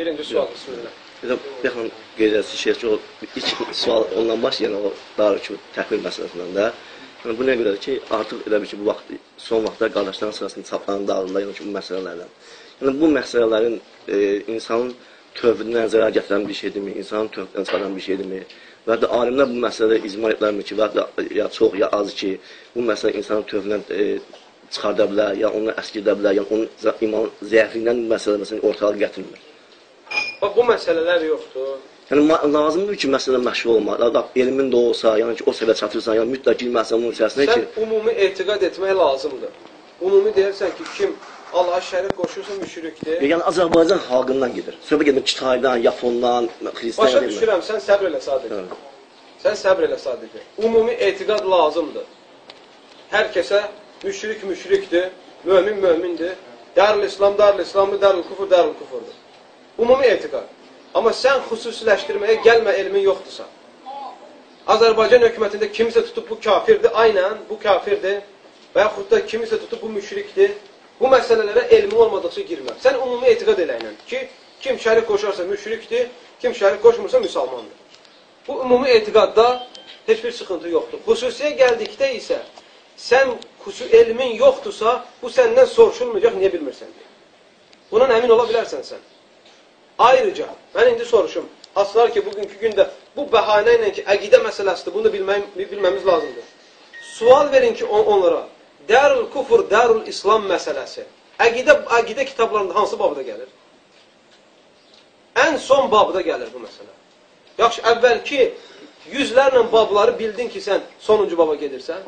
Birinci sual, bismillah. Bir də yaxın qeyd etsin şey ki, o ilk sual ondan başlayan o darıki təhvil məsələsindən də yəni bu nə qədərdir ki, artıq elə bir ki, bu vaxt son vaxtlar qardaşların sırasında çapların dağılında yəni ki, bu məsələlərdən. Yəni bu məsələlərin e, insanın tövhidini nəzərə gətirən bir şeydirmi, insanın tövhiddən çıxaran bir şeydirmi? Və də alimlər bu məsələdə icma etlərmi ki, və də ya çox ya az ki, bu məsələ insanın tövhidindən e, çıxarda bilər, ya onu əskidə bilər, ya onun iman zəifliyindən məsələ məsələn ortalığa gətirmir. Bax, bu məsələlər yoxdur. Yəni lazımdır ki, məsələ məşğul olmaq. Da, elmin də olsa, yəni ki, o səviyyə çatırsan, yəni mütləq girməsən bunun içərisinə Sən ki, ümumi etiqad etmək lazımdır. Ümumi deyirsən ki, kim Allaha şərik qoşursa müşrikdir. yəni Azərbaycan xalqından gedir. Söhbət gedir Kitaydan, Yapondan, Xristian Başa düşürəm, sən səbr elə sadiq. Hə. Sən səbr elə sadiq. Ümumi etiqad lazımdır. Hər kəsə müşrik müşrikdir, mömin mömindir. Darül İslam, Darül İslamdır, Darül Kufur, Darül Kufurdur. Ümumi etiqad. Amma sən xüsusiləşdirməyə gəlmə elmin yoxdursa. Azərbaycan hökumətində kimisə tutub bu kafirdir, aynən bu kafirdir və yaxud da kimisə tutub bu müşrikdir. Bu məsələlərə elmi olmadıqca girmə. Sən ümumi etiqad elə ilə ki, kim şərik qoşarsa müşrikdir, kim şərik qoşmursa müsəlmandır. Bu ümumi etiqadda heç bir sıxıntı yoxdur. Xüsusiyə gəldikdə isə sən xüsu elmin yoxdursa, bu səndən soruşulmayacaq, niyə bilmirsən deyə. Bundan əmin ola bilərsən sən. Ayrıca, mən indi soruşum, aslar ki, bugünkü gündə bu bəhanə ilə ki, əqidə məsələsidir, bunu bilmək, bilməmiz lazımdır. Sual verin ki, on, onlara, Dərul Kufur, Dərul İslam məsələsi əqidə, əqidə kitablarında hansı babda gəlir? Ən son babda gəlir bu məsələ. Yaxşı, əvvəlki yüzlərlə babları bildin ki, sən sonuncu baba gedirsən.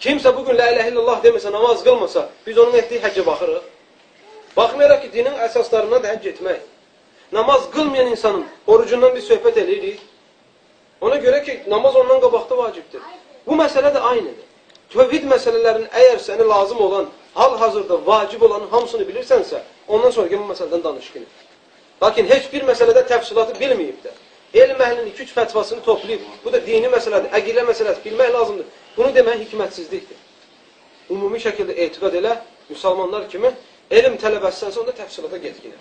Kimsə bugün la ilahe illallah deməsə, namaz qılmasa, biz onun etdiyi həccə baxırıq. Baxmayaraq ki, dinin əsaslarına da həcc etmək. Namaz qılmayan insanın orucundan bir söhbət eləyirik. Ona görə ki, namaz ondan qabaqda vacibdir. Bu məsələ də aynıdır. Tövhid məsələlərinin əgər sənə lazım olan, hal-hazırda vacib olanın hamısını bilirsənsə, ondan sonra bu məsələdən danışqın. Lakin heç bir məsələdə təfsilatı bilməyibdir. Elm əhlinin 2-3 fətvasını toplayıb, bu da dini məsələdir, əqilə məsələsi bilmək lazımdır. Bunu demək hikmətsizlikdir. Ümumi şəkildə etiqad elə, müsəlmanlar kimi elm tələbəsisənsə onda təfsilata getkinə.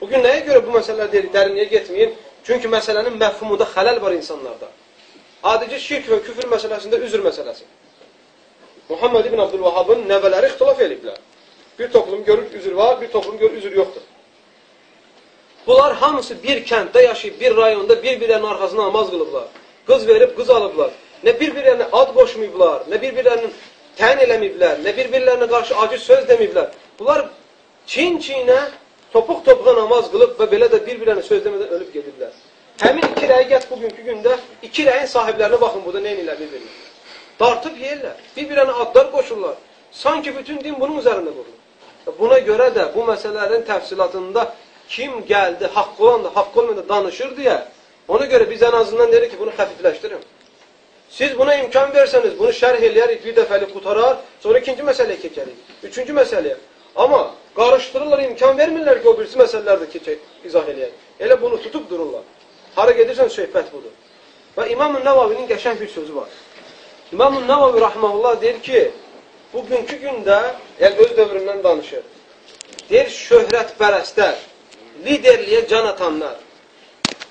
Bugün nəyə görə bu məsələlər deyirik, dərinliyə getməyin? Çünki məsələnin məfhumunda xələl var insanlarda. Adicə şirk və küfür məsələsində üzr məsələsi. Muhammed ibn Abdülvahabın nəvələri ixtilaf ediblər. Bir toplum görür üzr var, bir toplum görür üzr yoxdur. Bunlar hamısı bir kənddə yaşayıb, bir rayonda bir-birlərinin arxasına namaz qılıblar. Qız verib, qız alıblar. Nə bir-birlərinə ad qoşmayıblar, nə bir-birlərinin təyin eləməyiblər, nə bir-birlərinə qarşı acı söz deməyiblər. Bunlar çin-çinə, topuq-topuğa namaz qılıb və belə də bir-birlərinə söz demədən ölüb gediblər. Həmin iki rəyiyyət bugünkü gündə iki rəyin sahiblərinə baxın, burada nə edirlər bir-birini. Dartıb yeyirlər, bir-birlərinə adlar qoşurlar. Sanki bütün din bunun üzərində qurulur. Buna görə də bu məsələlərin təfsilatında kim gəldi, haqq olan da, haqq olmayan da danışır deyə, ona görə biz ən azından deyirik ki, bunu xəfifləşdirin. Siz buna imkan versəniz, bunu şərh eləyərik, bir dəfəli qutarar, sonra ikinci məsələyə keçərik, üçüncü məsələyə. Amma qarışdırırlar, imkan vermirlər ki, o birisi məsələlərdə keçək, izah eləyək. Elə bunu tutub dururlar. Hara gedirsən, söhbət budur. Və İmam-ı Nəvavinin qəşəng bir sözü var. İmam-ı Nəvavi rahmanullah deyir ki, bugünkü gündə, yəni öz dövründən danışır, deyir, şöhrətpərəstlər, liderliyə can atanlar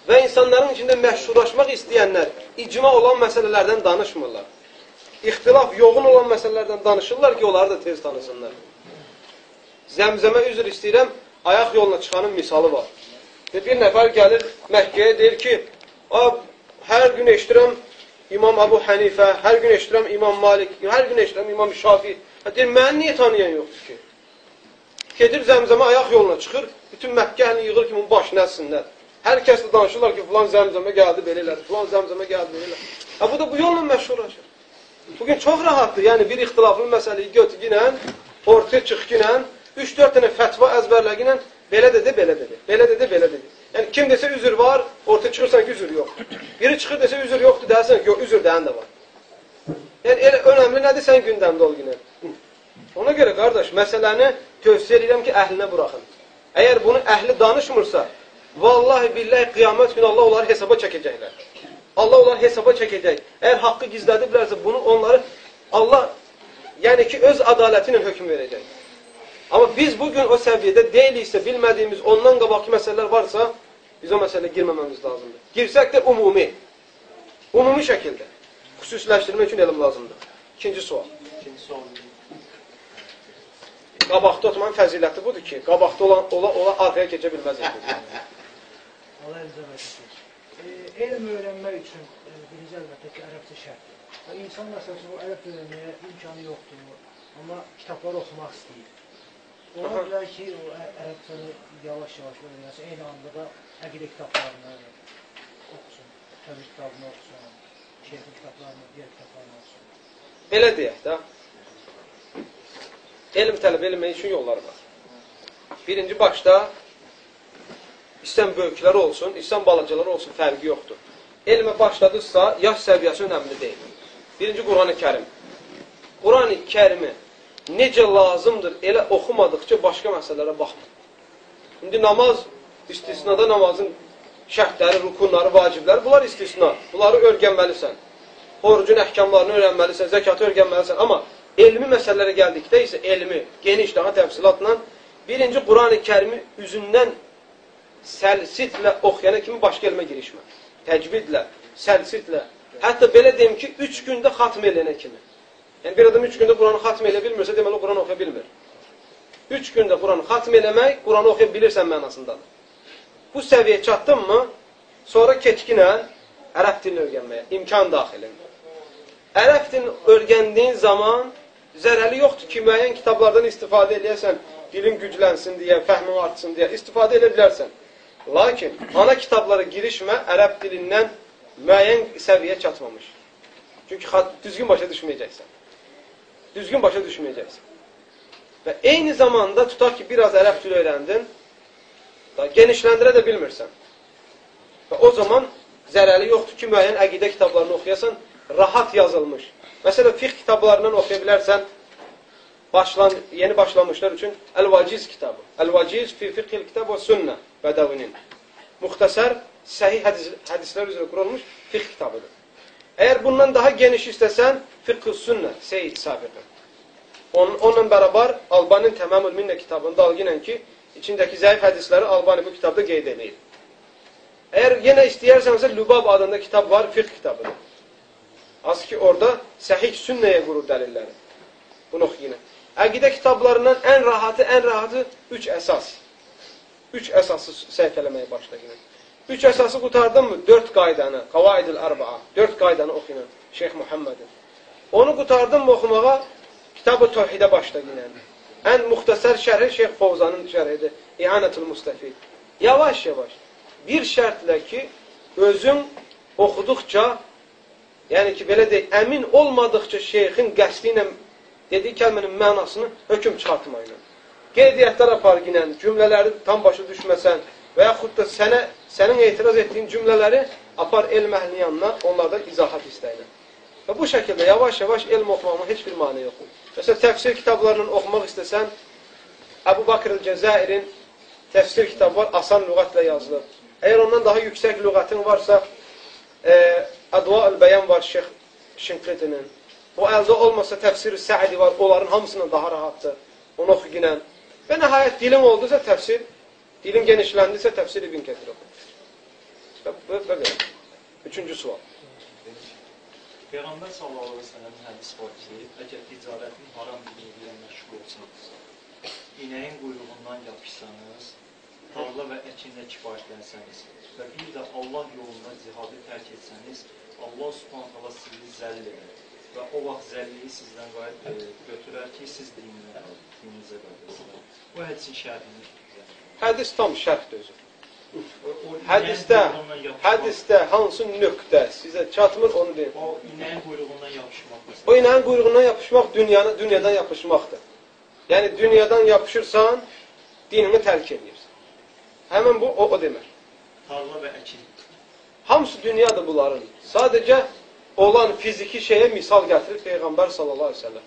və insanların içində məşhurlaşmaq istəyənlər icma olan məsələlərdən danışmırlar. İxtilaf yoğun olan məsələlərdən danışırlar ki, onları da tez tanısınlar. Zəmzəmə üzr istəyirəm, ayaq yoluna çıxanın misalı var. Bir nəfər gəlir Məkkəyə deyir ki, hər gün eşdirəm İmam Əbu Hənifə, hər gün eşdirəm İmam Malik, hər gün eşdirəm İmam Şafi. Deyir, məni niyə tanıyan yoxdur ki? Gedir Zəmzəmə ayaq yoluna çıxır, bütün Məkkə əhli yığır ki, bunun başını əssinlər. Hər kəs də danışırlar ki, filan Zəmzəmə gəldi belə elədi, filan Zəmzəmə gəldi belə elədi. Ha, bu da bu yolla məşhurlaşır. Bugün çox rahatdır, yəni bir ixtilaflı məsələyi götürgünə, ortaya çıxgünə, 3-4 dənə fətva əzbərləginə belə dedi, belə dedi, belə dedi, belə dedi. Yəni kim desə üzr var, ortaya çıxırsan ki, üzr yoxdur. Biri çıxır desə üzr yoxdur, deyərsən ki, yox, üzr deyən də var. Yəni elə önəmli nədir sən gündəmdə ol günə? Ona görə qardaş, məsələni tövsiyə edirəm ki, əhlinə buraxın. Əgər bunu əhli danışmırsa, vallahi billahi qiyamət günü Allah onları hesaba çəkəcəklər. Allah onları hesaba çəkəcək. Əgər haqqı gizlədiblərsə, bunu onları Allah, yəni ki, öz adaləti ilə hökm verəcək. Amma biz bugün o səviyyədə deyiliksə, bilmədiyimiz ondan qabaqki məsələlər varsa, biz o məsələyə girməməmiz lazımdır. Girsək də umumi. Umumi şəkildə. Xüsusiləşdirmək üçün elm lazımdır. İkinci sual. İkinci sual. Qabaqda oturmanın fəziləti budur ki, qabaqda olan ola ola arxaya keçə bilməz. Allah izah etsin. E, elm öyrənmək üçün e, birinci əlbəttə ki, ərəbcə şərtdir. İnsan məsələn o ərəb öyrənməyə imkanı yoxdur, amma kitabları oxumaq istəyir. Aha. görə ki, o ə- ərəbcəni yavaş-yavaş öyrənsin, eyni anda da əqidə kitablarını oxusun, təvhid kitabını oxusun, şeyxin kitablarını, digər kitablarını oxusun. Belə deyək də. Elm tələb eləmək üçün yollar var. Birinci başda istən böyüklər olsun, istən balacalar olsun, fərqi yoxdur. Elmə başladısa, yaş səviyyəsi önəmli deyil. Birinci Quran-ı Kərim. Quran-ı Kərimi necə lazımdır, elə oxumadıqca başqa məsələlərə baxma. İndi namaz, istisnada namazın şərtləri, rukunları, vacibləri, bunlar istisna. Bunları öyrənməlisən. Orucun əhkamlarını öyrənməlisən, zəkatı öyrənməlisən. Amma elmi məsələlərə gəldikdə isə elmi geniş daha təfsilatla birinci Quran-ı Kərimi üzündən səlsitlə oxuyana kimi başqa elmə girişmə. Təcvidlə, səlsitlə. Hətta belə deyim ki, üç gündə xatm eləyənə kimi. Yəni bir adam üç gündə Quranı xatm eləyə bilmirsə, deməli o Quran oxuya bilmir. Üç gündə Quranı xatm eləmək, Quranı oxuya bilirsən mənasındadır. Bu səviyyə çatdın mı, sonra keçkinə ərəb dilini öyrənməyə, imkan daxilində. Ərəb dilini öyrəndiyin zaman zərəli yoxdur ki, müəyyən kitablardan istifadə eləyəsən, dilin güclənsin deyə, fəhmin artsın deyə istifadə edə bilərsən. Lakin ana kitablara girişmə ərəb dilindən müəyyən səviyyə çatmamış. Çünki düzgün başa düşməyəcəksən. Düzgün başa düşməyəcəksən. Və eyni zamanda tutaq ki, biraz ərəb dili öyrəndin, da genişləndirə də bilmirsən. Və o zaman zərəli yoxdur ki, müəyyən əqidə kitablarını oxuyasan, rahat yazılmış. Məsələn, fiqh kitablarından oxuya bilərsən, başlan, yeni başlamışlar üçün Əl-Vaciz kitabı. Əl-Vaciz fi fiqhil kitab və sünnə Bədəvinin. Muxtasar, səhih hədis, hədislər üzrə qurulmuş fiqh kitabıdır. Əgər bundan daha geniş istəsən, fiqh sünnə, Seyyid Sabiqi. Onun, onunla bərabər Albanin Təməmül Minnə kitabında alginən ki, içindəki zəif hədisləri Albani bu kitabda qeyd edir. Əgər yenə istəyirsənsə, Lübab adında kitab var, fiqh kitabıdır. Az ki, orada səhih sünnəyə qurur dəlilləri. Bunu oxu yenə. Əqidə kitablarından ən rahatı, ən rahatı üç əsas. Üç əsası səhifələməyə başla yenə. Üç əsası qutardın mı? Dörd qaydanı, Qavaidül Ərba'a, dörd qaydanı oxuyun Şeyx Muhammedin. Onu qutardın mı oxumağa? Kitab-ı Tövhidə başla yenə. Ən muxtasar şərhi Şeyx Fovzanın şərhidir. İanətul Mustafid. Yavaş-yavaş. Bir şərtlə ki, özün oxuduqca, yəni ki, belə deyək, əmin olmadıqca şeyxin qəsdi ilə dediyi kəlmənin mənasını hökm çıxartmayla. Qeydiyyatlar apar ginən, cümlələri tam başa düşməsən və yaxud da sənə, sənin etiraz etdiyin cümlələri apar elm əhlinin yanına, onlardan izahat istəyinə. Və bu şəkildə yavaş-yavaş elm oxumağına heç bir mani yoxdur. Məsələn, təfsir kitablarını oxumaq istəsən, Əbu Bakr el-Cəzairin təfsir kitabı var, asan lüğətlə yazılır. Əgər ondan daha yüksək lüğətin varsa, e, Ədva el-Bəyan var Şeyx Şinqitinin. O əldə olmasa təfsir-i Səidi var, onların hamısından daha rahatdır. Onu oxu ginən. Və nəhayət dilin oldusa təfsir, dilin genişləndisə təfsir İbn və, və belə. Üçüncü sual. Peyğəmbər sallallahu əleyhi və səlləm hədis var ki, əgər ticarətin haram bir ilə məşğul olsanız, inəyin quyruğundan yapışsanız, tarla və əkinlə kifayətlənsəniz və bir də Allah yolunda cihadı tərk etsəniz, Allah Subhanahu taala sizi zəll edər və o vaxt zəlliyi sizdən qayıt e, götürər ki, siz dininizə qayıdasınız. Bu hədisin şərhini Hədis tam şərhdir özü. Hədisdə, hədisdə hansı nöqtə sizə çatmır onu deyin. o inəyin quyruğundan yapışmaq O inəyin quyruğundan yapışmaq dünyanı, dünyadan yapışmaqdır. Yəni dünyadan yapışırsan, dinini tərk edirsən. Həmin bu o, o demək. Tarla və əkin. Hamısı dünyadır bunların. Sadəcə olan fiziki şeyə misal gətirir Peyğəmbər sallallahu əleyhi və səlləm.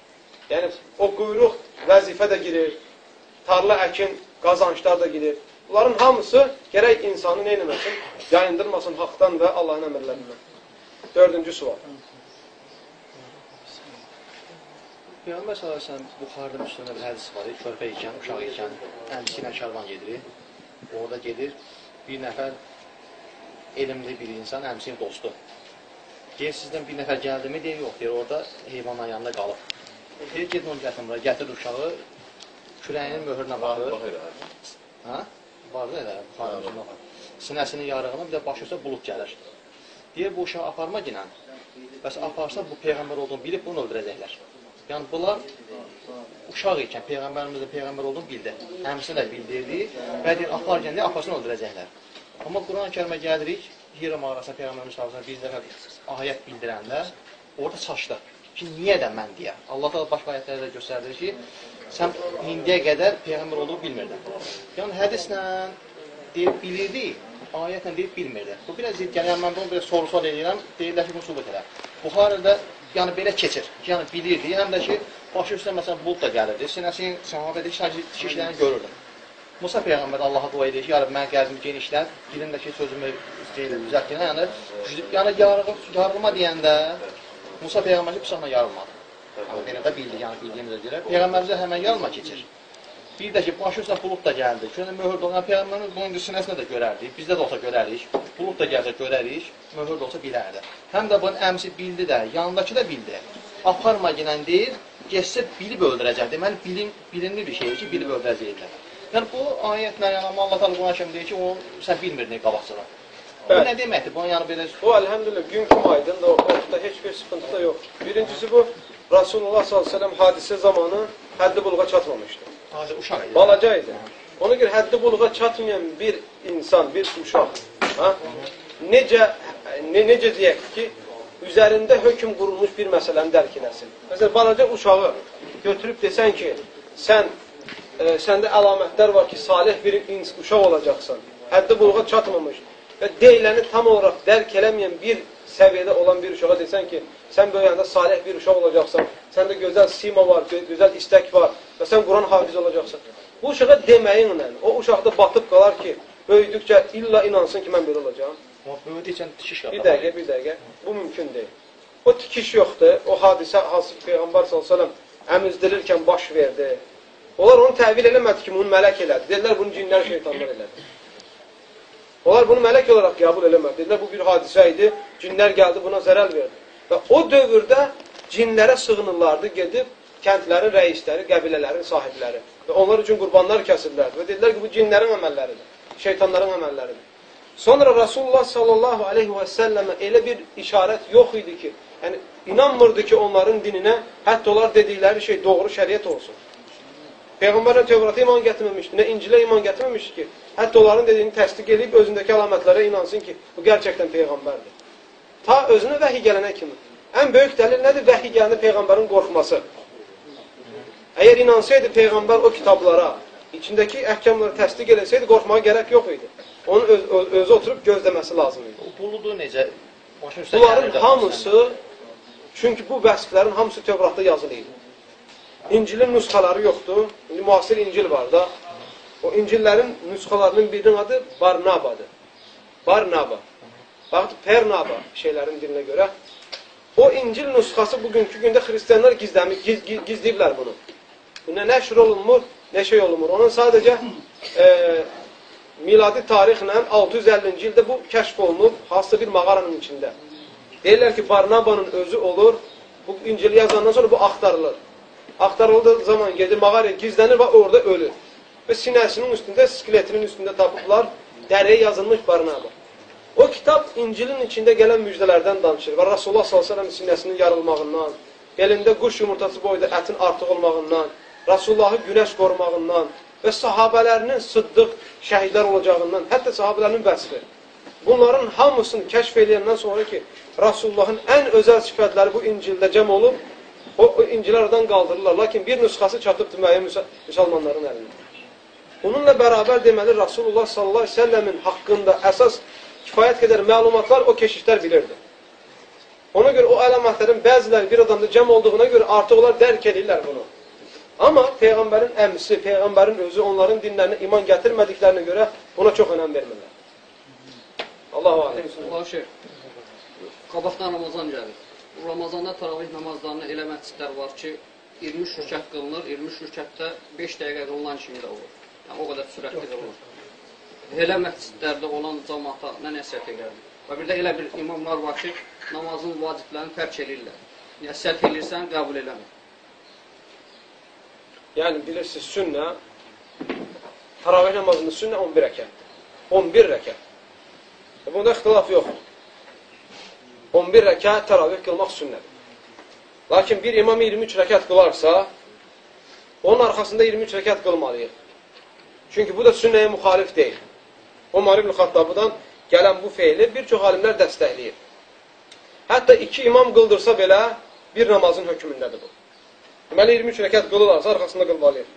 Yəni o quyruq vəzifə də girir, tarla əkin qazanclar da girir. Bunların hamısı gərək insanı nə etməsin? Yayındırmasın haqdan və Allahın əmrlərindən. Dördüncü sual. Peyğəmbər sallallahu əleyhi Buxarıda Müslimdə bir hədis var. Körpə ikən, uşaq ikən əmisi ilə karvan gedir. Orada gedir bir nəfər elmli bir insan, əmsinin dostu. Deyir sizdən bir nəfər gəldimi deyir, yox deyir, orada heyvanların yanında qalıb. Deyir gedin onu gətirin bura, gətir uşağı kürəyinin möhürünə baxır. Hə? Da elə, Müslimdə var. Sinəsinin yarığına bir də başı üstə bulud gəlir. Deyir bu uşağı aparma ginən. Bəs aparsa bu peyğəmbər olduğunu bilib bunu öldürəcəklər. Yəni bunlar uşaq ikən peyğəmbərimizin peyğəmbər olduğunu bildi. Həmsini də bildirdi və deyir apar gəndə aparsın öldürəcəklər. Amma Quran-ı Kərimə gəlirik, Hira mağarasına peyğəmbərimiz sallallahu bir dəfə ayət bildirəndə orada çaşdı ki, niyə də mən deyə. Allah da başqa ayətlərdə göstərir ki, sən indiyə qədər peyğəmbər olduğunu bilmirdin. Yəni hədislə deyib bilirdi, ayətlə deyib bilmirdi. Bu biraz gəlir. Yəni mən bunu biraz soru-sual edirəm, deyirlər ki, bunu sübut elə. Buxarədə yəni belə keçir. ki, Yəni bilirdi, həm də ki, başı üstə məsələn bulud da gəlirdi. Sinəsinin səhabədə şişlərini görürdü. Musa peyğəmbər Allaha dua edir ki, ya Rəbb, mən qəlbimi genişlət, dilindəki sözümü istəyirəm, düzəltdin. Yəni yəni yarğı, yarğıma deyəndə Musa peyğəmbər ki, bıçaqla yarılmadı. Belə də bildi, yəni bildiyimizə görə. Peyğəmbərimizə həmən yarılma keçir. Bir də ki, başı üstə bulud da gəldi. Şöyle möhür də olan peyğəmbərimiz bunun sinəsinə də görərdik. Bizdə də olsa görərik. Bulud da gəlsə görərik. Möhür də olsa bilərdi. Həm də bunun əmsi bildi də, yanındakı da bildi. Aparma ginən deyir, getsə bilib öldürəcək. Deməli bilin, bilinli bir şeydir ki, bilib öldürəcəklər. Yəni bu ayətlə yəni amma Allah Taala Quran kimi deyir ki, onu sən bilmirdin qabaqçıdan. Bu Bəli. nə deməkdir? Bu yəni belə O elhamdülillah gün kimi aydın da ortada heç bir sıkıntı da yok. Birincisi bu Ve sellem hadise zamanı haddi buluğa çatmamıştı. Hadi uşaq idi. Balaca idi. Ona göre haddi buluğa çatmayan bir insan, bir uşaq, ha? Necə ne, necə deyək ki, üzərində hökm qurulmuş bir məsələni dərk edəsin. Məsələn, balaca uşağı götürüb desən ki, sən e, səndə əlamətlər var ki, salih bir ins uşaq olacaqsan. Həddi buluğa çatmamış və deyiləni tam olaraq dərk eləməyən bir səviyyədə olan bir uşağa desən ki, sən böyüyəndə salih bir uşaq olacaqsan, səndə gözəl sima var, gö gözəl istək var və sən Quran hafizi olacaqsan. Bu uşağa deməyinlə o uşaqda batıb qalar ki, böyüdükcə illa inansın ki, mən belə olacağam. Amma böyüdükcə tikiş Bir qapır. dəqiqə, bir dəqiqə. Bu mümkün deyil. O tikiş yoxdur. O hadisə ki, Peyğəmbər s.ə.v əmizdirirkən baş verdi. Onlar onu təvil eləmədi ki, bunu mələk elədi. Dedilər, bunu cinlər, şeytanlar elədi. Onlar bunu mələk olaraq qəbul eləmədi. Dedilər, bu bir hadisə idi. Cinlər gəldi, buna zərər verdi. Və o dövrdə cinlərə sığınırlardı, gedib kəndlərin rəisləri, qəbilələrin sahibləri. Və onlar üçün qurbanlar kəsirlərdi. Və dedilər ki, bu cinlərin əməlləridir, şeytanların əməlləridir. Sonra Rasulullah sallallahu aleyhi və səlləmə elə bir işarət yox idi ki, yəni inanmırdı ki, onların dininə hətta onlar dedikləri şey doğru şəriət olsun. Peyğəmbərlə Tevrata iman gətirməmişdi, nə İncilə iman gətirməmişdi ki, hətta onların dediyini təsdiq edib özündəki əlamətlərə inansın ki, bu gerçəkdən Peyğəmbərdir. Ta özünə vəhi gələnə kimi. Ən böyük dəlil nədir? Vəhi gələndə Peyğəmbərin qorxması. Əgər inansaydı Peyğəmbər o kitablara, içindəki əhkamları təsdiq eləsəydi, qorxmağa gərək yox idi. Onun öz, öz, özü oturub gözləməsi lazım idi. O buludu necə? Bunların gəlirdi hamısı, çünki bu vəsflərin hamısı Tövratda yazılı idi. İncilin nüsxaları yoxdur. İndi müasir İncil var da. O İncillərin nüsxalarının birinin adı Barnabadır. Barnaba. Bax, Pernaba şeylərin dilinə görə. O İncil nüsxası bugünkü gündə xristianlar gizləmi, giz, giz, gizləyiblər bunu. Bu nə nəşr olunmur, nə şey olunmur. Onun sadəcə e, miladi tarixlə 650-ci ildə bu kəşf olunub, hansısa bir mağaranın içində. Deyirlər ki, Barnabanın özü olur, bu İncili yazandan sonra bu axtarılır. Axtarıldığı zaman gedir mağaraya gizlənir və orada ölür. Və sinəsinin üstündə, skeletinin üstündə tapıblar, dəriyə yazılmış Barnaba. O kitab İncilin içində gələn müjdələrdən danışır və Rasulullah s.ə.v sinəsinin yarılmağından, belində quş yumurtası boyda ətin artıq olmağından, Rasulullahı günəş qorumağından və sahabələrinin sıddıq şəhidlər olacağından, hətta sahabələrinin vəsfi. Bunların hamısını kəşf edəndən sonra ki, Rasulullahın ən özəl sifətləri bu İncildə cəm olub, o, o İncillər oradan qaldırırlar. Lakin bir nüsxası çatıbdır müəyyən müsə müsəlmanların əlində. Bununla bərabər deməli Rasulullah sallallahu əleyhi və səlləmin haqqında əsas kifayət qədər məlumatlar o keşişlər bilirdi. Ona görə o əlamətlərin bəziləri bir adamda cəm olduğuna görə artıq onlar dərk edirlər bunu. Amma Peyğəmbərin əmsi, Peyğəmbərin özü onların dinlərinə iman gətirmədiklərinə görə buna çox önəm vermirlər. Allahu aləm. Allah şey, qabaqdan Ramazan gəlir. Ramazanda taravih namazlarını elə məscidlər var ki, 23 rükət qılınır, 23 rükətdə 5 dəqiqə qılınan kimi də olur. Yəni, o qədər sürətli qılınır. Elə məscidlərdə olan cəmaata nə nəsiyyət edərdim? Və bir də elə bir imamlar var ki, namazın vaciblərini tərk edirlər. Səhv edirsən, qəbul eləmir. Yəni bilirsiniz sünnə Taravih namazında sünnə 11 rəkətdir. 11 rəkət. E, bunda ixtilaf yoxdur. 11 rəkət təravih qılmaq sünnədir. Lakin bir imam 23 rəkət qılarsa, onun arxasında 23 rəkət qılmalıyıq. Çünki bu da sünnəyə müxalif deyil. Omar ibn Xattabıdan gələn bu feili bir çox alimlər dəstəkləyir. Hətta iki imam qıldırsa belə bir namazın hökmündədir bu. Deməli 23 rəkət qılırlarsa arxasında qılmalıyıq.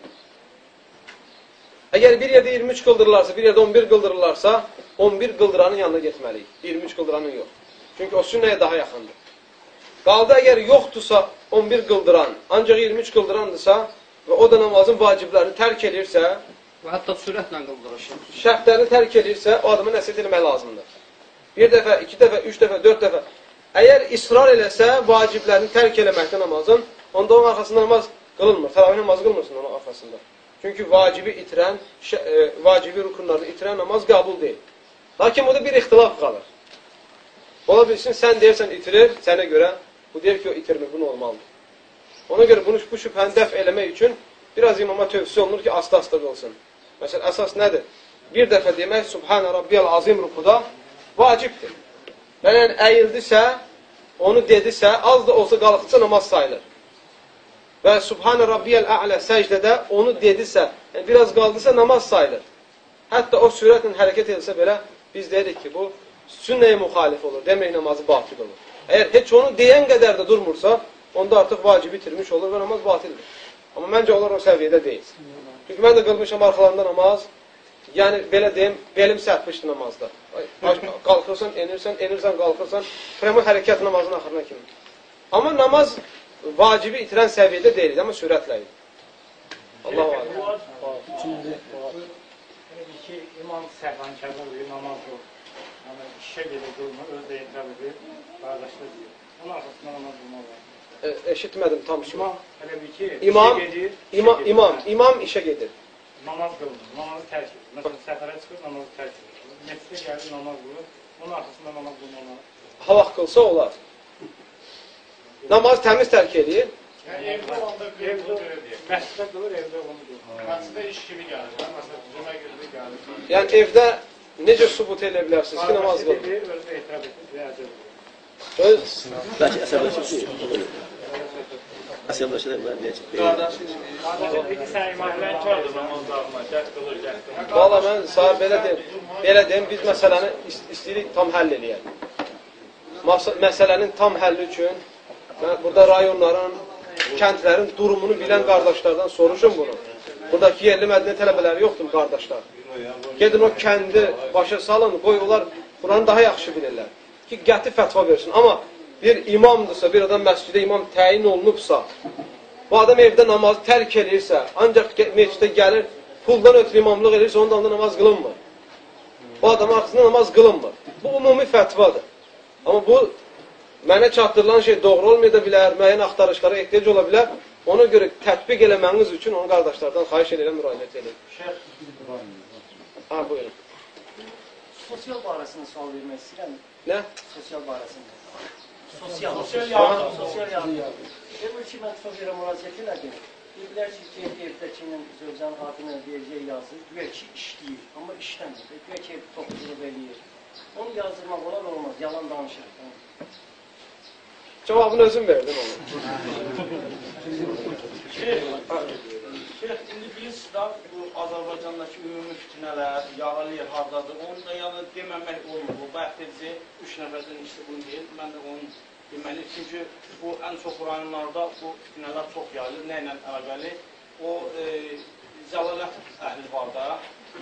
Əgər bir yerdə 23 qıldırırlarsa, bir yerdə 11 qıldırırlarsa, 11 qıldıranın yanına getməliyik. 23 qıldıranın yox. Çünki o sünnəyə daha yaxındır. Qaldı əgər yoxdursa 11 qıldıran, ancaq 23 qıldırandırsa və o da namazın vaciblərini tərk edirsə, Və hətta sürətlə qıldırır. şərtlərini tərk edirsə, o adama nəsiyyət etmək lazımdır. Bir dəfə, iki dəfə, üç dəfə, dörd dəfə. Əgər israr eləsə, vaciblərini tərk eləməkdə namazın, onda onun arxasında namaz qılınmır. Təravih namazı qılmırsın onun arxasında. Çünki vacibi itirən, e, vacibi rukunlarını itirən namaz qəbul deyil. Lakin burada bir ixtilaf qalır. Ola bilsin, sən deyirsən itirir, sənə görə, bu deyir ki, o itirmir, bu normaldır. Ona görə bunu, bu şübhəni dəf eləmək üçün biraz imama tövsiyə olunur ki, asta-asta qılsın. Məsələn, əsas nədir? Bir dəfə demək, Subhanə Rabbiyəl Azim rukuda vacibdir. Yəni, əyildisə, onu dedisə, az da olsa qalxıqsa namaz sayılır. Və Subhanə Rabbiyəl Ə'lə səcdədə onu dedisə, yəni biraz qaldısa namaz sayılır. Hətta o sürətlə hərəkət edilsə belə, biz deyirik ki, bu sünnəyə müxalif olur, demək namazı batil olur. Əgər heç onu deyən qədər də durmursa, onda artıq vacibi itirmiş olur və namaz batildir. Amma məncə onlar o səviyyədə deyil. Çünki mən də qılmışam arxalarında namaz, yəni belə deyim, belim sərtmişdi namazda. Qalxırsan, enirsən, enirsən, qalxırsan, prəmə hərəkət namazın axırına kimi. Amma namaz vacibi itirən səviyyədə deyil, amma sürətlə idi. Allah-u aləm. Elə ki, imam səhvan kəbir bir namaz yox. Yəni, işə gedir, qılmır, öz də etiraf edir, qardaşlar deyir. Onun arxasında namaz qılmaq var. E, eşitmədim tam su. İmam, elə bir ki, İmam, işə gedir, işə İmam, gedir. imam, imam işə gedir. Namaz qılmır, namazı tərk edir. Məsələn, səfərə çıxır, namazı tərk edir. Məscidə gəlir, namaz qılır, onun arxasında namaz qılmamaq. Ha vaxt qılsa olar. Namaz təmiz tərk edir. Yəni, evdə olanda qılır, məscidə qılır, evdə onu qılır. Məscidə iş kimi gəlir, məsələn, cümə günü gəlir. Yəni evdə necə sübut edə bilərsiniz ki, namaz qılır? Özü etiraf edir, deyəcək. Öz Bəlkə əsəbləşib ki, əsəbləşə bilər deyəcək. Qardaşı dedi, sən imamlar çağırdı namazlarına, gəl qılır, gəl qılır. Valla mən sahib belə deyim, belə deyim, biz məsələni ist- istəyirik tam həll eləyək. Mas məsələnin tam həlli üçün mən burada rayonların, kəndlərin durumunu bilən qardaşlardan soruşun bunu. Buradakı yerli mədəni tələbələri yoxdur mu qardaşlar? Gedin o kəndi başa salın, qoy onlar buranı daha yaxşı bilirlər. Ki, qəti fətva versin. Amma bir imamdırsa, bir adam məscidə imam təyin olunubsa, bu adam evdə namazı tərk eləyirsə, ancaq məscidə gəlir, puldan ötürü imamlıq edirsə, onda onda namaz qılınmır. O adamın arxasında namaz qılınmır. Bu ümumi fətvadır. Amma bu mənə çatdırılan şey doğru olmaya da bilər, müəyyən axtarışlara ehtiyac ola bilər. Ona görə tətbiq eləməniz üçün onu qardaşlardan xahiş edirəm, müraciət edin. Ha, buyurun. Sosial barəsində sual vermək istəyirəm. Nə? Sosial barəsində. Sosial. Sosial yardım. Sosial yardım. Demək ki, mən yerə müraciət elədim. Dedilər ki, ki evdəkinin Zövcan adına vergiyə yazır. Güya ki, işləyir, amma işləmir. Güya ki, ev toxuculuq eləyir. Onu yazdırmaq olar olmaz, yalan danışır. Cavabını özüm verdim onu. Şeyh, indi biz də bu Azərbaycandakı ümumi fitnələr, yaralı yer hardadır, onu da yəni deməmək olmur. Bu bəhs edici üç nəfərdən ikisi bunu deyir. Mən də onu deməli, çünki bu ən çox rayonlarda bu fitnələr çox yayılır. Nə ilə əlaqəli? O e, zəlalət əhli var da,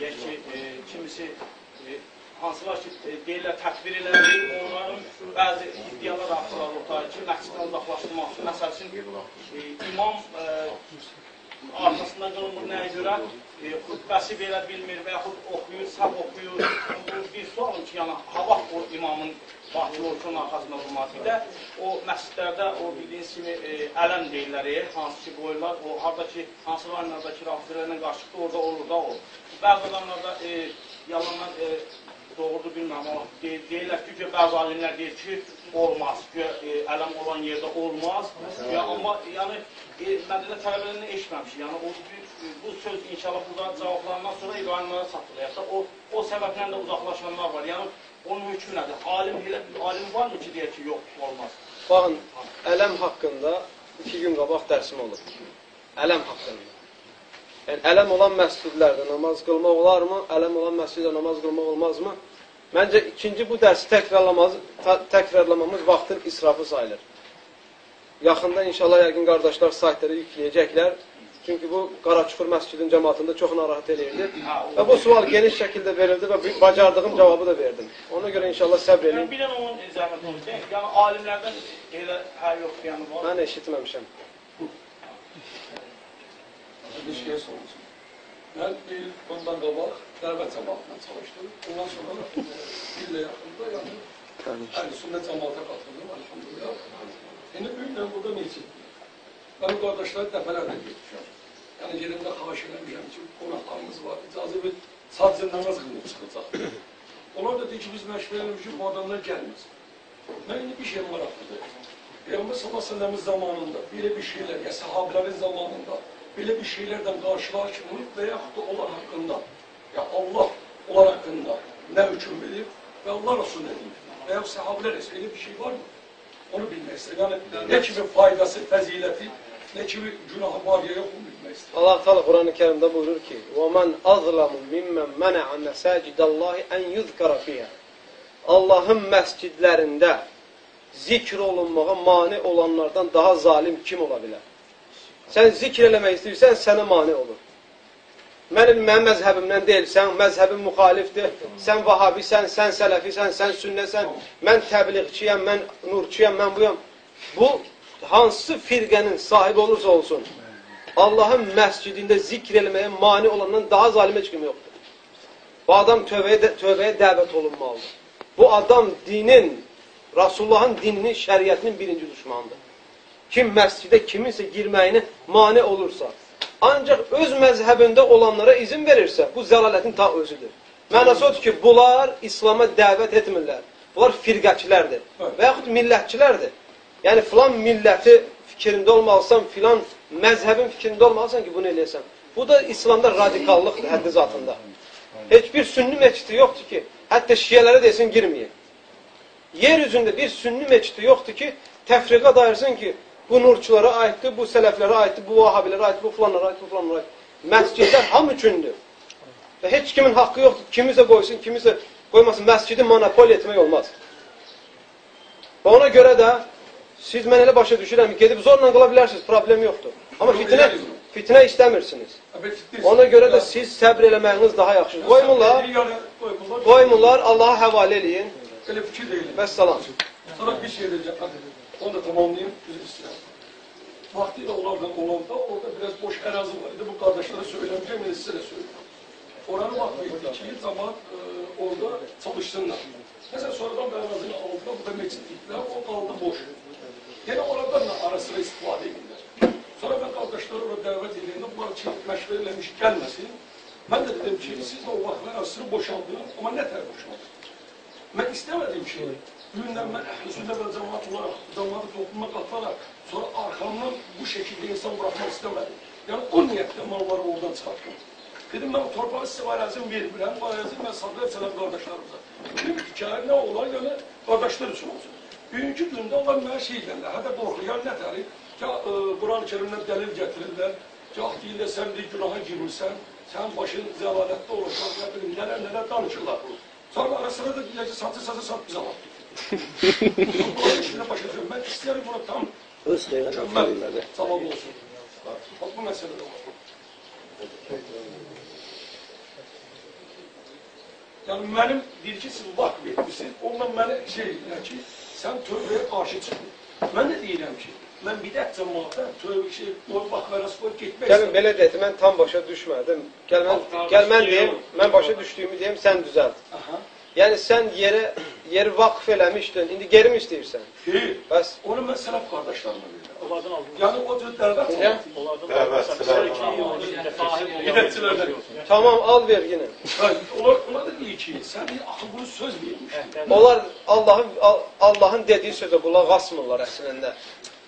yəni ki, e, kimisi e, hansılar ki, e, deyirlər təkbir elədir, onların bəzi iddialar ortaya ki, məsciddən uzaqlaşdırmaq üçün, məsəl üçün, e, imam e, arxasında qılınmır nəyə görə? E, xutbəsi verə bilmir və yaxud oxuyur, səhv oxuyur. Bu bir sualım ki, yəni hava o imamın Bakı Orçunun arxasında olmaz. Bir də o məscidlərdə o bildiyiniz kimi e, ələm deyirlər, e, hansı ki qoyurlar. O hardakı hansı rayonlardakı rafizlərlə qarşılıqda orada olur da o. Bəzi adamlarda e, yalandan e, doğrudur bilmirəm amma deyir, deyirlər ki, bəzi alimlər deyir ki, olmaz, ki, e, ələm olan yerdə olmaz. Ya, amma yəni e, mədədə tələbələrini eşitməmişik. Yəni o bir, bu söz inşallah burada cavablarından sonra İbrahimlərə satılır. O o səbəblə də uzaqlaşanlar var. Yəni onun hökmü nədir? Alim elə alim varmı ki, deyir ki, yox, olmaz. Baxın, ələm haqqında iki gün qabaq dərsim olub. Ələm haqqında. Yəni, ələm olan məscidlərdə namaz qılmaq olarmı? Ələm olan məsciddə namaz qılmaq olmazmı? Məncə ikinci bu dərsi təkrarlamamız, vaxtın israfı sayılır. Yaxında inşallah yəqin qardaşlar saytlara yükləyəcəklər. Çünki bu Qaraçuxur məscidin cəmaatında çox narahat eləyirdi. Və bu sual geniş şəkildə verildi və bacardığım cavabı da verdim. Ona görə inşallah səbr Yəni edin. bir dənə onun olur. deyil. Yəni alimlərdən elə hə yox deyəni var. Mən eşitməmişəm. Şey sormuşum. Ben bir yıl bundan qabaq dəvət cəmaatına çalışdım. Ondan sonra bir ilə yaxında yəni sünnət cəmaata qatıldım. Elhamdülillah. İndi bu ilə burada meçid. Ben bu qardaşları dəfələrlə getmişəm. Yəni yerimdə xahiş eləmişəm ki, qonaqlarımız var. İcazə ver, sadəcə namaz qılıb çıxacaq. Onlar da deyir ki, biz məşvə eləmişik, bu adamlar gəlməsin. Mən indi bir şey maraqlıdır. Peyğəmbər sallallahu əleyhi və səlləm zamanında belə bir şeylər, ya sahabelərin zamanında belə bir şeylərdən qarşılaşılır və yaxud da onlar haqqında, ya Allah onlar haqqında nə hüküm verir və Allah Resulü nə deyir? Və yaxud sahabelər isə elə bir şey var mı? Onu bilmək istəyir. Yəni nə kimi faydası, fəziləti, nə kimi günahı var ya yox onu bilmək istəyir. Allah Teala Kur'an-ı Kerim'de buyurur ki: "Ve azlamu mimmen mena'a mesacidallahi en yuzkara fiha." Allah'ın mescidlerinde zikr olunmağa mani olanlardan daha zalim kim olabilir? Sen zikr eləmək istəyirsən, sənə mani olur. Mənim mənim məzhəbimdən deyilsən, məzhəbim müxalifdir. Sən vahabisən, sən sələfisən, sən sünnəsən, mən təbliğçiyəm, mən nurçuyam, mən buyam. Bu hansı firqənin sahibi olursa olsun, Allahın məscidində zikr eləməyə mani olandan daha zalim heç kim yoxdur. Bu adam tövbəyə, tövbəyə dəvət olunmalıdır. Bu adam dinin, Rasulullahın dininin, şəriətinin birinci düşmanıdır. Kim məscidə kiminsə girməyinə mane olursa, ancaq öz məzhəbində olanlara izin verirsə, bu zəlalətin ta özüdür. Mənası odur ki, bunlar İslama dəvət etmirlər. Bunlar firqəçilərdir və yaxud millətçilərdir. Yəni, filan milləti fikrində olmalısan, filan məzhəbin fikrində olmalısan ki, bunu eləyəsən. Bu da İslamda radikallıqdır həddi zatında. Heç bir sünni meçidi yoxdur ki, hətta şiyələrə desin girməyin. Yer üzündə bir sünni meçidi yoxdur ki, təfriqə dairsin ki, bu nurçulara aiddir, bu sələflərə aiddir, bu vahabilərə aiddir, bu filanlara aiddir, bu filanlara aiddir. Məscidlər ham üçündür. Və heç kimin haqqı yoxdur. Kimisə qoysun, kimisə qoymasın. Məscidi monopol etmək olmaz. Və ona görə də siz mən elə başa düşürəm gedib zorla qıla bilərsiniz, problem yoxdur. Amma fitnə, fitnə istəmirsiniz. Ona görə də siz səbr eləməyiniz daha yaxşıdır. Qoymurlar, Qoymurlar. Allaha həvalə eləyin. Elə fikir deyil. Vəssalam. Sonra bir şey diyeceğim. Onu da tamamlayayım. Üzr istəyirəm. Vaktiyle onlardan olanda orada biraz boş arazi var idi. Bu kardeşlere söylemeyeceğim ve size de söyleyeyim. Oranı vakfiydi ki zaman e, orada çalışsınlar. Mesela sonradan ben arazini aldılar. Bu da meclis diktiler. O kaldı boş. Yine oradan da ara sıra istifade edildiler. Sonra ben kardeşleri orada davet edildiğinde bunlar için meşverilemiş gelmesin. Ben de dedim ki siz de o vakfı arasını boşaldın ama ne ter boşaldın? Ben istemediğim şey. Düğünden ben ehl-i sünnet ve cemaat olarak cemaatı topluma katarak sonra arkamdan bu şekilde insan bırakmak istemedim. Yani o niyetle malları oradan çıkarttım. Dedim o torpağı size arazim vermirəm, bu arazim ben sadece selam kardeşlerimize. Dedim hikaye ne olan yani kardeşler için olsun. Bugünkü gündə onlar mənə şey deyirlər, hədə qorxuyan nə təri? Ya e, Quran-ı Kerimdən dəlil gətirirlər, gah deyirlər sən bir günaha girmirsən, sən başın zəlalətdə olursan, nə bilim, nələr nələr danışırlar. Sonra ara sıra da deyirlər ki, satı satı sat bize bak. İşine başa düşüyorum. Ben isterim bunu tam Öz xeyrət mükemmel tamam olsun. Bak bu mesele de var. Yani bir ki siz vakf etmişsiniz. Ondan bana şey dediler ki sen tövbeye karşı çıktın. Mən də deyirəm ki, mən bidət cəmaata tövbe şey, o bax verəs qoyub getmək Gəlin belə deyək, mən tam başa düşmədim. Gəl mən, gəl mən deyim, mən başa düşdüyümü deyim, sən düzəlt. Aha. Yəni sən yerə yeri vaqf eləmişdin, indi geri mi istəyirsən? Deyil. Bəs Onu mən sələf qardaşlarıma verirəm. Onlardan aldım. Yəni o cür dəvət Ya. Bidətçilərdən. tamam al ver yenə. Onlar, onlar da deyir ki, sən bir axı bunu söz vermişdin. Onlar Allahın Al- Allahın dediyi sözə qulaq asmırlar əslində.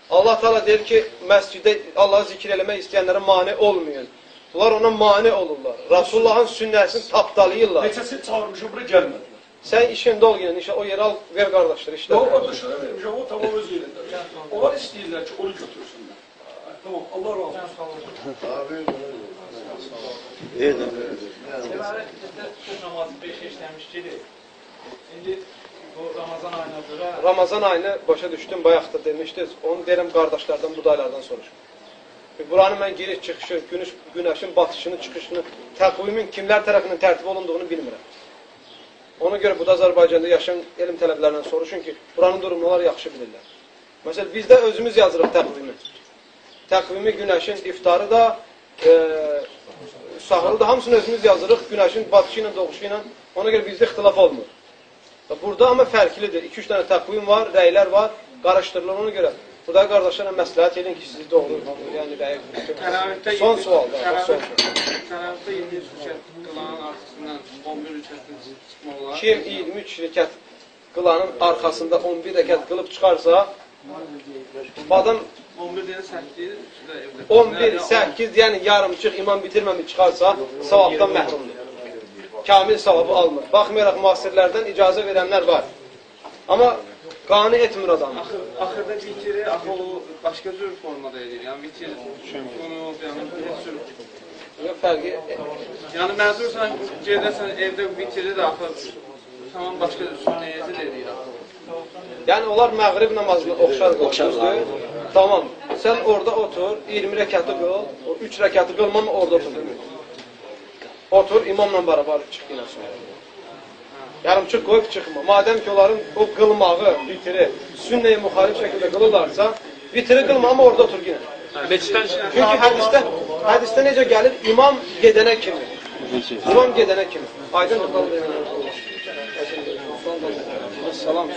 Allah Taala deyir ki, məscidə Allahı zikr eləmək istəyənlərə mane olmayın. Bunlar ona mane olurlar. Rasulullahın sünnəsini tapdalayırlar. Neçəsi çağırmışım, bura gəlmədilər. Sən işində ol yenə, işə o yeri al, ver qardaşlar işlə. O qardaşlara vermişəm, o tamam öz yerində. Onlar istəyirlər ki, onu götürsünlər. Hə, Tamam, Allah razı olsun. Deməli, bizdə söz namazı 5 işləmişkidir. İndi bu Ramazan ayına görə Ramazan ayını başa düşdüm, bayaq da demişdiniz. Onu deyirəm qardaşlardan, budaylardan soruşun. Buranın mən giriş çıxışı, günüş, günəşin batışını, çıxışını, təqvimin kimlər tərəfindən tərtib olunduğunu bilmirəm. Ona görə bu da Azərbaycanda yaşayan elm tələblərindən soruşun ki, buranın durumları yaxşı bilirlər. Məsələn, bizdə özümüz yazırıq təqvimi. Təqvimi günəşin iftarı da, e, sahuru da hamısını özümüz yazırıq. Günəşin batışı ilə, doğuşu ilə. Ona görə bizdə ixtilaf olmur. Burada amma fərqlidir. 2-3 dənə təqvim var, rəylər var, qarışdırılır ona görə. Burada qardaşlarla məsləhət edin ki, siz doğru, yəni dəqiq. Son sual da, son. Təravihdə 7 rükət qılanın arxasından 11 rükətin çıxmaq olar. Kim 23 rəkət qılanın arxasında 11 rəkət qılıb çıxarsa, adam 11 deyən 8, üstüdə evdə. 11, 8, yəni yarımçıq imam bitirməmiş çıxarsa, savabdan məhrumdur. Kamil savabı almır. Baxmayaraq müasirlərdən icazə verənlər var. Amma qani etmir adamı. Axır, axırda vitiri, axı o başqa cür formada edir. Yəni vitir, bunu, yəni heç cür. Yox, fərqi Yəni məcbursan gedəsən evdə vitiri də axı tamam başqa cür sünnəyəti də edir axı. Yəni onlar məğrib namazını oxşar qılmışdır. Tamam. Sən orada otur, 20 rəkatı qıl, o 3 rəkatı qılmam orada otur. Otur, imamla bərabər çıx yenə sonra. Yarımçıq qoyub çıxma. Madəm ki, onların o qılmağı, vitri sünnəyə müxalif şəkildə qılırlarsa, vitri qılma, amma orada otur yenə. Meçiddən Çünki hədisdə, hədisdə necə gəlir? İmam gedənə kimi. İmam gedənə kimi. Aydın. Salam.